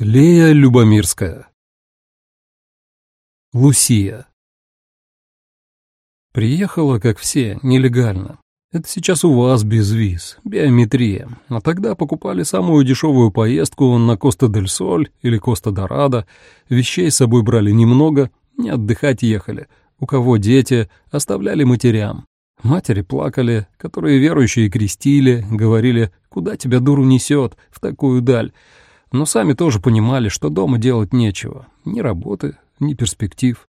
Лея Любомирская. Лусия. Приехала, как все, нелегально. Это сейчас у вас без виз, биометрия. А тогда покупали самую дешевую поездку на Коста-дель-Соль или Коста-Дорадо. Вещей с собой брали немного, не отдыхать ехали. У кого дети, оставляли матерям. Матери плакали, которые верующие крестили, говорили, куда тебя дуру несет в такую даль но сами тоже понимали, что дома делать нечего. Ни работы, ни перспектив.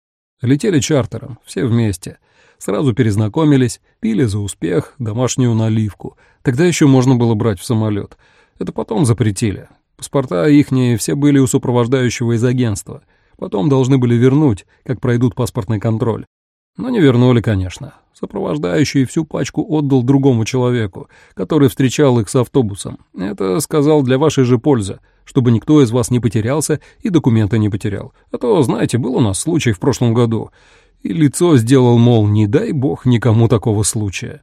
Летели чартером, все вместе. Сразу перезнакомились, пили за успех домашнюю наливку. Тогда еще можно было брать в самолет. Это потом запретили. Паспорта ихние все были у сопровождающего из агентства. Потом должны были вернуть, как пройдут паспортный контроль. Но не вернули, конечно. Сопровождающий всю пачку отдал другому человеку, который встречал их с автобусом. Это сказал для вашей же пользы, чтобы никто из вас не потерялся и документы не потерял. А то, знаете, был у нас случай в прошлом году. И лицо сделал, мол, не дай бог никому такого случая.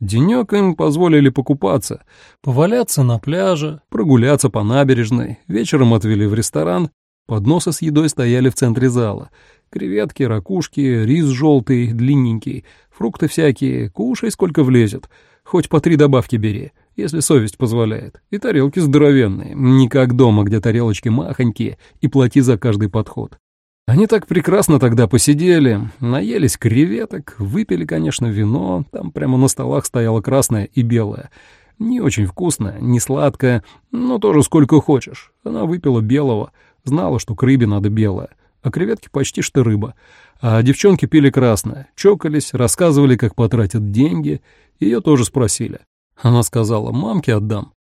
Денек им позволили покупаться, поваляться на пляже, прогуляться по набережной, вечером отвели в ресторан, подносы с едой стояли в центре зала, Креветки, ракушки, рис желтый, длинненький, фрукты всякие, кушай сколько влезет. Хоть по три добавки бери, если совесть позволяет. И тарелки здоровенные, не как дома, где тарелочки махонькие, и плати за каждый подход. Они так прекрасно тогда посидели, наелись креветок, выпили, конечно, вино, там прямо на столах стояло красное и белое. Не очень вкусное, не сладкое, но тоже сколько хочешь. Она выпила белого, знала, что к рыбе надо белое а креветки почти что рыба. А девчонки пили красное, чокались, рассказывали, как потратят деньги. Ее тоже спросили. Она сказала, мамке отдам.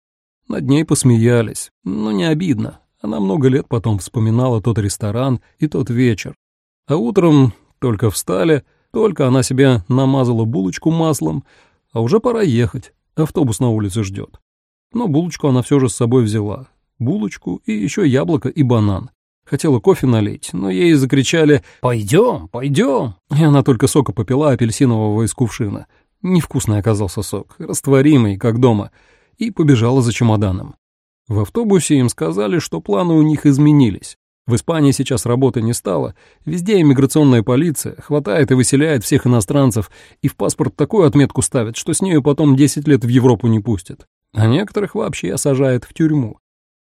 Над ней посмеялись, но не обидно. Она много лет потом вспоминала тот ресторан и тот вечер. А утром только встали, только она себе намазала булочку маслом, а уже пора ехать, автобус на улице ждет. Но булочку она все же с собой взяла. Булочку и еще яблоко и банан. Хотела кофе налить, но ей закричали «Пойдем, пойдем!» И она только сока попила апельсинового из кувшина. Невкусный оказался сок, растворимый, как дома, и побежала за чемоданом. В автобусе им сказали, что планы у них изменились. В Испании сейчас работы не стало, везде иммиграционная полиция, хватает и выселяет всех иностранцев, и в паспорт такую отметку ставят, что с нею потом 10 лет в Европу не пустят. А некоторых вообще сажают в тюрьму.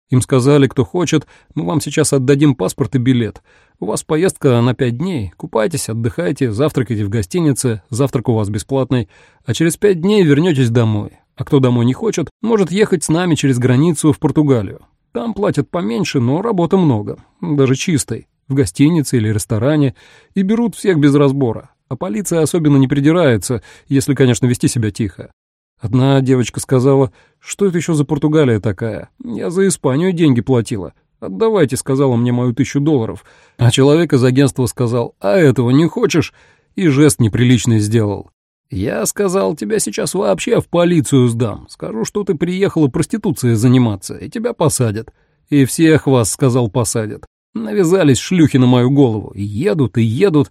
Им сказали, кто хочет, мы вам сейчас отдадим паспорт и билет. У вас поездка на пять дней. Купайтесь, отдыхайте, завтракайте в гостинице, завтрак у вас бесплатный, а через пять дней вернетесь домой. А кто домой не хочет, может ехать с нами через границу в Португалию. Там платят поменьше, но работы много, даже чистой, в гостинице или ресторане, и берут всех без разбора. А полиция особенно не придирается, если, конечно, вести себя тихо. Одна девочка сказала, что это еще за Португалия такая? Я за Испанию деньги платила. Отдавайте, сказала мне мою тысячу долларов. А человек из агентства сказал, а этого не хочешь? И жест неприличный сделал. Я сказал, тебя сейчас вообще в полицию сдам. Скажу, что ты приехала проституцией заниматься, и тебя посадят. И всех вас, сказал, посадят. Навязались шлюхи на мою голову. Едут и едут.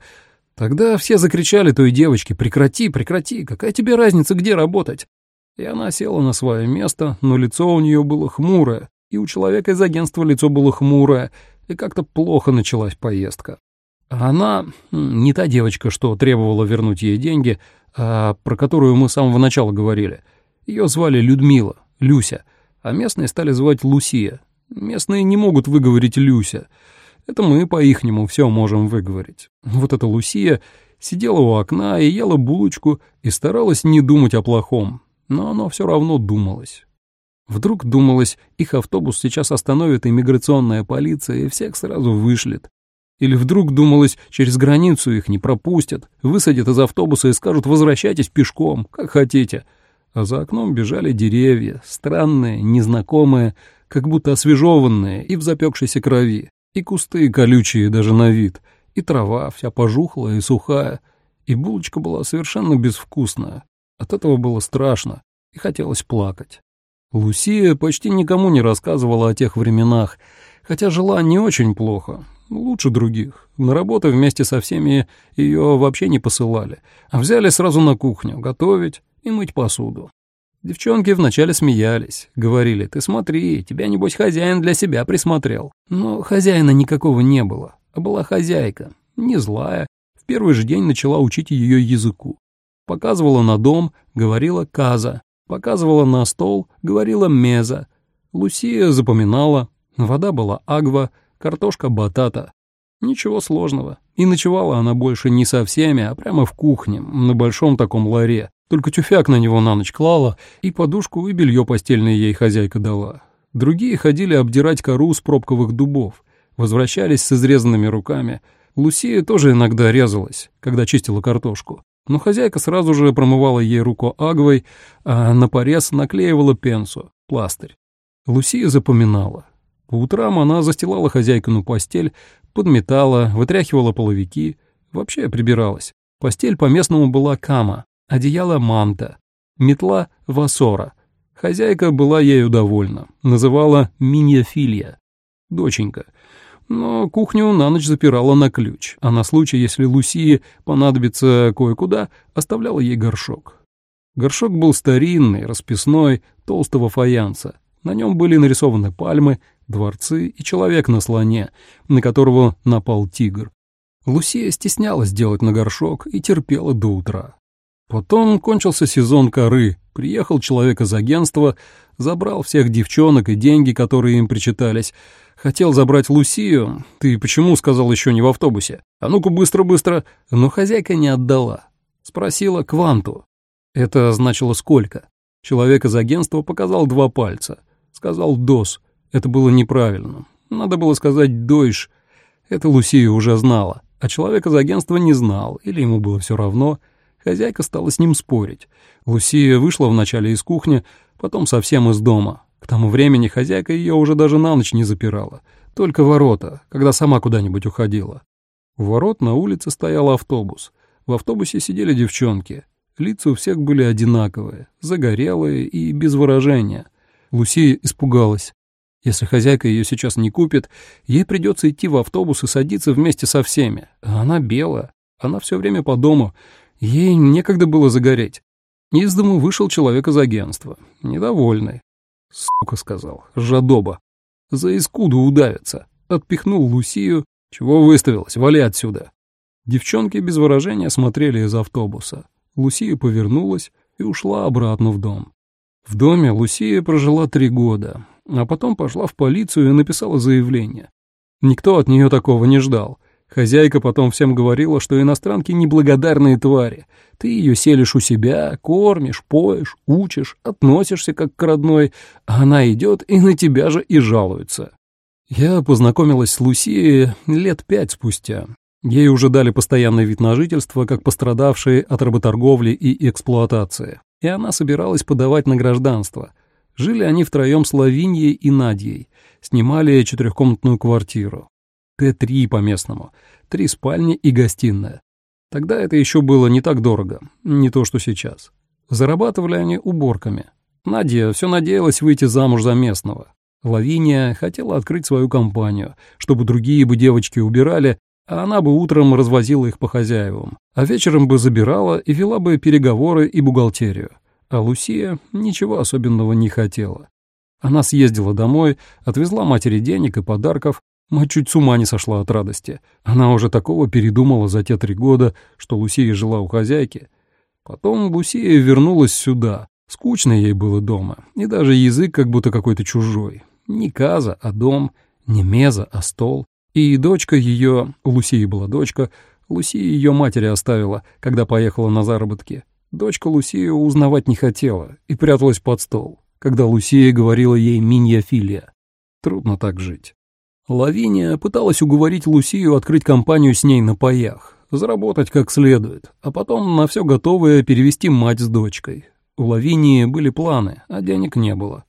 Тогда все закричали той девочке, прекрати, прекрати, какая тебе разница, где работать? И она села на свое место, но лицо у нее было хмурое, и у человека из агентства лицо было хмурое, и как-то плохо началась поездка. А она не та девочка, что требовала вернуть ей деньги, а про которую мы с самого начала говорили. Ее звали Людмила, Люся, а местные стали звать Лусия. Местные не могут выговорить Люся. Это мы по-ихнему все можем выговорить. Вот эта Лусия сидела у окна и ела булочку и старалась не думать о плохом, но оно все равно думалось. Вдруг думалось, их автобус сейчас остановит иммиграционная полиция и всех сразу вышлет. Или вдруг думалось, через границу их не пропустят, высадят из автобуса и скажут «возвращайтесь пешком, как хотите». А за окном бежали деревья, странные, незнакомые, как будто освежеванные и в запекшейся крови, и кусты колючие даже на вид, и трава вся пожухлая и сухая, и булочка была совершенно безвкусная. От этого было страшно и хотелось плакать. Лусия почти никому не рассказывала о тех временах, хотя жила не очень плохо, лучше других. На работу вместе со всеми ее вообще не посылали, а взяли сразу на кухню готовить и мыть посуду. Девчонки вначале смеялись, говорили, ты смотри, тебя, небось, хозяин для себя присмотрел. Но хозяина никакого не было, а была хозяйка, не злая. В первый же день начала учить ее языку. Показывала на дом, говорила «каза», показывала на стол, говорила «меза». Лусия запоминала, вода была агва, картошка батата. Ничего сложного. И ночевала она больше не со всеми, а прямо в кухне, на большом таком ларе. Только тюфяк на него на ночь клала, и подушку и белье постельное ей хозяйка дала. Другие ходили обдирать кору с пробковых дубов, возвращались с изрезанными руками. Лусия тоже иногда резалась, когда чистила картошку. Но хозяйка сразу же промывала ей руку агвой, а на порез наклеивала пенсу, пластырь. Лусия запоминала. По утрам она застилала хозяйкину постель, подметала, вытряхивала половики, вообще прибиралась. Постель по-местному была кама, одеяло манта, метла васора. Хозяйка была ею довольна, называла миньяфилья, доченька. Но кухню на ночь запирала на ключ, а на случай, если Лусии понадобится кое-куда, оставляла ей горшок. Горшок был старинный, расписной, толстого фаянса. На нем были нарисованы пальмы, дворцы и человек на слоне, на которого напал тигр. Лусия стеснялась делать на горшок и терпела до утра. Потом кончился сезон коры, приехал человек из агентства, забрал всех девчонок и деньги, которые им причитались. Хотел забрать Лусию. Ты почему сказал еще не в автобусе? А ну-ка быстро-быстро. Но хозяйка не отдала. Спросила кванту. Это значило сколько? Человек из агентства показал два пальца. Сказал «дос». Это было неправильно. Надо было сказать «дойш». Это Лусия уже знала, а человек из агентства не знал, или ему было все равно. Хозяйка стала с ним спорить. Лусия вышла вначале из кухни, потом совсем из дома. Тому времени хозяйка ее уже даже на ночь не запирала, только ворота, когда сама куда-нибудь уходила. У ворот на улице стоял автобус. В автобусе сидели девчонки. Лица у всех были одинаковые, загорелые и без выражения. Лусия испугалась. Если хозяйка ее сейчас не купит, ей придется идти в автобус и садиться вместе со всеми. А она белая, она все время по дому, ей некогда было загореть. Из дому вышел человек из агентства, недовольный. «Сука», — сказал, — «жадоба». За искуду удавится. Отпихнул Лусию. «Чего выставилась? Вали отсюда». Девчонки без выражения смотрели из автобуса. Лусия повернулась и ушла обратно в дом. В доме Лусия прожила три года, а потом пошла в полицию и написала заявление. Никто от нее такого не ждал. Хозяйка потом всем говорила, что иностранки неблагодарные твари. Ты ее селишь у себя, кормишь, поешь, учишь, относишься как к родной, а она идет и на тебя же и жалуется. Я познакомилась с Лусией лет пять спустя. Ей уже дали постоянный вид на жительство, как пострадавшие от работорговли и эксплуатации, и она собиралась подавать на гражданство. Жили они втроем с Лавиньей и Надьей, снимали четырехкомнатную квартиру. Т-3 по-местному, три спальни и гостиная. Тогда это еще было не так дорого, не то что сейчас. Зарабатывали они уборками. Надя все надеялась выйти замуж за местного. Лавиния хотела открыть свою компанию, чтобы другие бы девочки убирали, а она бы утром развозила их по хозяевам, а вечером бы забирала и вела бы переговоры и бухгалтерию. А Лусия ничего особенного не хотела. Она съездила домой, отвезла матери денег и подарков, Мать чуть с ума не сошла от радости. Она уже такого передумала за те три года, что Лусия жила у хозяйки. Потом Лусия вернулась сюда. Скучно ей было дома, и даже язык как будто какой-то чужой. Не каза, а дом, не меза, а стол. И дочка ее, у Лусии была дочка, Лусия ее матери оставила, когда поехала на заработки. Дочка Лусию узнавать не хотела и пряталась под стол, когда Лусия говорила ей «миньяфилия». Трудно так жить. Лавиния пыталась уговорить Лусию открыть компанию с ней на паях, заработать как следует, а потом на все готовое перевести мать с дочкой. У Лавинии были планы, а денег не было.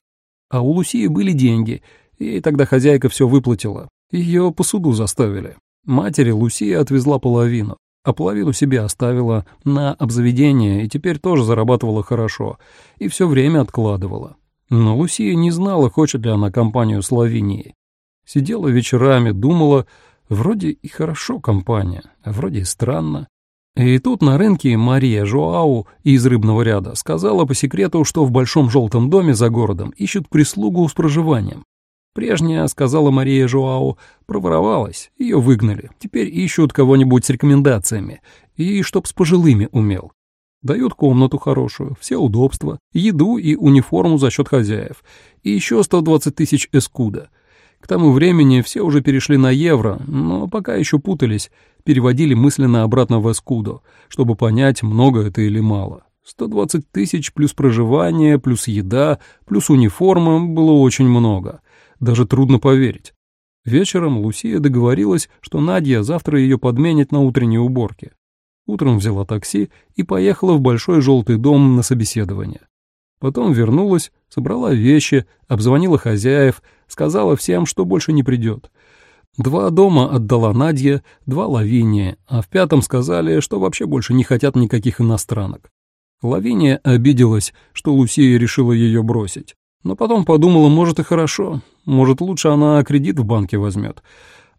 А у Лусии были деньги, и тогда хозяйка все выплатила. Ее по суду заставили. Матери Лусия отвезла половину, а половину себе оставила на обзаведение и теперь тоже зарабатывала хорошо и все время откладывала. Но Лусия не знала, хочет ли она компанию с Лавинией. Сидела вечерами, думала, вроде и хорошо компания, а вроде и странно. И тут на рынке Мария Жоау из рыбного ряда сказала по секрету, что в большом желтом доме за городом ищут прислугу с проживанием. Прежняя, сказала Мария Жоау, проворовалась, ее выгнали. Теперь ищут кого-нибудь с рекомендациями, и чтоб с пожилыми умел. Дают комнату хорошую, все удобства, еду и униформу за счет хозяев, и еще 120 тысяч эскуда — к тому времени все уже перешли на евро, но пока еще путались, переводили мысленно обратно в эскудо, чтобы понять, много это или мало. 120 тысяч плюс проживание, плюс еда, плюс униформа было очень много. Даже трудно поверить. Вечером Лусия договорилась, что Надя завтра ее подменит на утренней уборке. Утром взяла такси и поехала в большой желтый дом на собеседование. Потом вернулась, собрала вещи, обзвонила хозяев, сказала всем, что больше не придет. Два дома отдала Надье, два Лавиния, а в пятом сказали, что вообще больше не хотят никаких иностранок. Лавиния обиделась, что Лусия решила ее бросить. Но потом подумала, может и хорошо, может лучше она кредит в банке возьмет.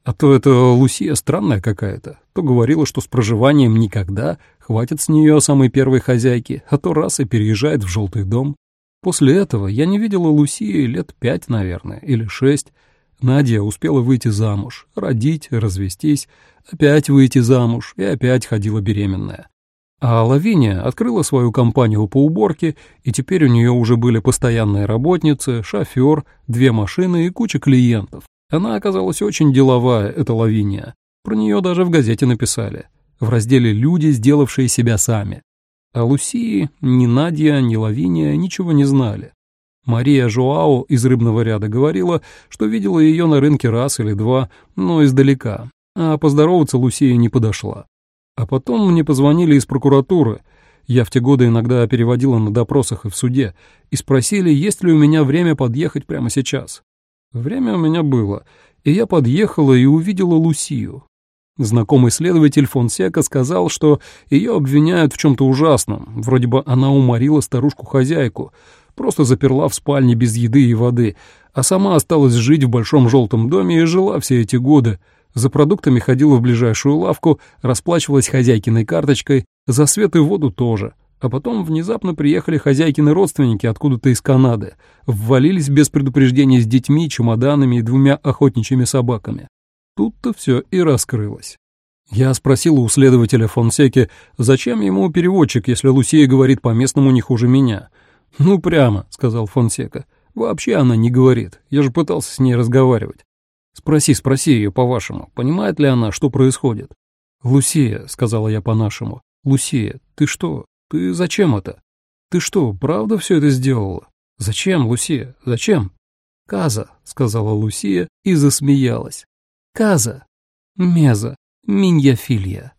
А то это Лусия странная какая-то. То говорила, что с проживанием никогда, хватит с нее самой первой хозяйки, а то раз и переезжает в желтый дом. После этого я не видела Лусии лет пять, наверное, или шесть. Надя успела выйти замуж, родить, развестись, опять выйти замуж и опять ходила беременная. А Лавиния открыла свою компанию по уборке, и теперь у нее уже были постоянные работницы, шофер, две машины и куча клиентов. Она оказалась очень деловая, эта Лавиния. Про нее даже в газете написали. В разделе «Люди, сделавшие себя сами». А Лусии ни Надя, ни Лавиния ничего не знали. Мария Жуао из рыбного ряда говорила, что видела ее на рынке раз или два, но издалека, а поздороваться Лусия не подошла. А потом мне позвонили из прокуратуры, я в те годы иногда переводила на допросах и в суде, и спросили, есть ли у меня время подъехать прямо сейчас. Время у меня было, и я подъехала и увидела Лусию. Знакомый следователь Фонсека сказал, что ее обвиняют в чем-то ужасном, вроде бы она уморила старушку-хозяйку, просто заперла в спальне без еды и воды, а сама осталась жить в большом желтом доме и жила все эти годы. За продуктами ходила в ближайшую лавку, расплачивалась хозяйкиной карточкой, за свет и воду тоже. А потом внезапно приехали хозяйкины родственники откуда-то из Канады, ввалились без предупреждения с детьми, чемоданами и двумя охотничьими собаками. Тут-то все и раскрылось. Я спросил у следователя Фонсеки, зачем ему переводчик, если Лусия говорит по-местному не хуже меня. «Ну, прямо», — сказал Фонсека. «Вообще она не говорит. Я же пытался с ней разговаривать. Спроси, спроси ее по-вашему, понимает ли она, что происходит?» «Лусия», — сказала я по-нашему. «Лусия, ты что? Ты зачем это? Ты что, правда все это сделала? Зачем, Лусия, зачем? Каза, сказала Лусия и засмеялась. Каза, меза, миньяфилья.